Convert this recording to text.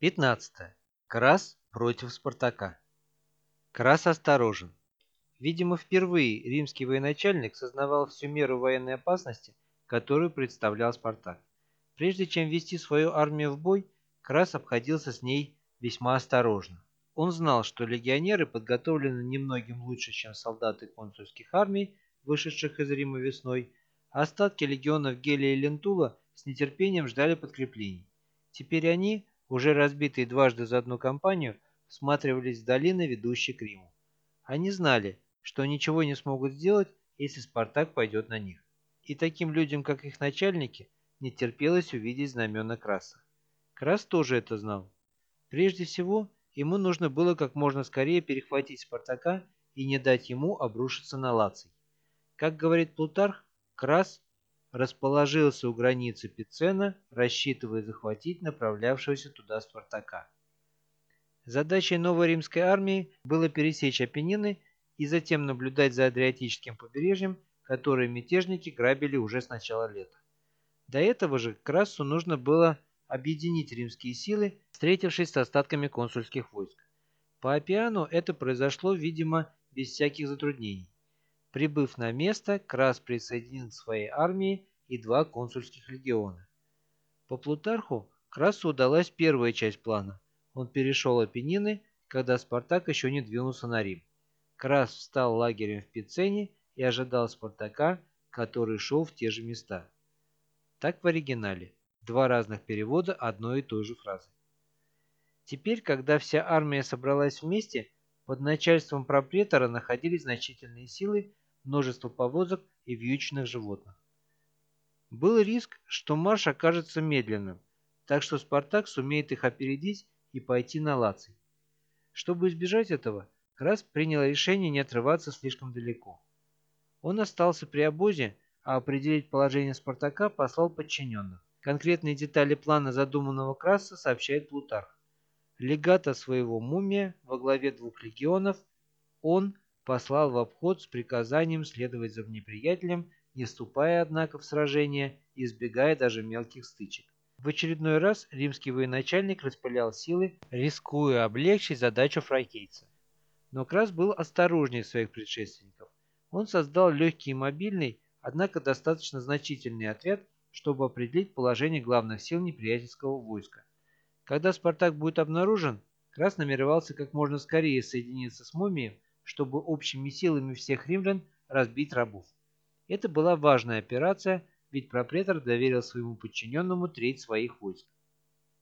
15. Крас против Спартака. Крас осторожен. Видимо, впервые римский военачальник сознавал всю меру военной опасности, которую представлял Спартак. Прежде чем вести свою армию в бой, Крас обходился с ней весьма осторожно. Он знал, что легионеры подготовлены немногим лучше, чем солдаты консульских армий, вышедших из Рима весной, остатки легионов Гелия и Лентула с нетерпением ждали подкреплений. Теперь они, уже разбитые дважды за одну кампанию, всматривались в долины, ведущие к Риму. Они знали, что ничего не смогут сделать, если Спартак пойдет на них. И таким людям, как их начальники, не терпелось увидеть знамена Краса. Крас тоже это знал. Прежде всего, ему нужно было как можно скорее перехватить Спартака и не дать ему обрушиться на Лаций. Как говорит Плутарх, Крас расположился у границы Пицена, рассчитывая захватить направлявшегося туда Спартака. Задачей новой римской армии было пересечь Апеннины и затем наблюдать за Адриатическим побережьем, которое мятежники грабили уже с начала лета. До этого же Красу нужно было объединить римские силы, встретившись с остатками консульских войск. По Апиану это произошло, видимо, без всяких затруднений. Прибыв на место, Крас присоединил к своей армии и два консульских легиона. По Плутарху Красу удалась первая часть плана. Он перешел Апеннины, когда Спартак еще не двинулся на Рим. Крас встал лагерем в Пицене и ожидал Спартака, который шел в те же места. Так в оригинале. Два разных перевода одной и той же фразы. Теперь, когда вся армия собралась вместе, под начальством пропретора находились значительные силы, множество повозок и вьючных животных. Был риск, что марш окажется медленным, так что Спартак сумеет их опередить и пойти на Лаций. Чтобы избежать этого, Крас принял решение не отрываться слишком далеко. Он остался при обозе, а определить положение Спартака послал подчиненных. Конкретные детали плана задуманного Краса сообщает Плутарх легата своего мумия во главе двух легионов, он послал в обход с приказанием следовать за неприятелем, не вступая, однако, в сражение и избегая даже мелких стычек. В очередной раз римский военачальник распылял силы, рискуя облегчить задачу фракийца. Но Крас был осторожнее своих предшественников. Он создал легкий и мобильный, однако достаточно значительный отряд, чтобы определить положение главных сил неприятельского войска. Когда Спартак будет обнаружен, Крас намеревался как можно скорее соединиться с Мумием, чтобы общими силами всех римлян разбить рабов. Это была важная операция, ведь пропретор доверил своему подчиненному треть своих войск.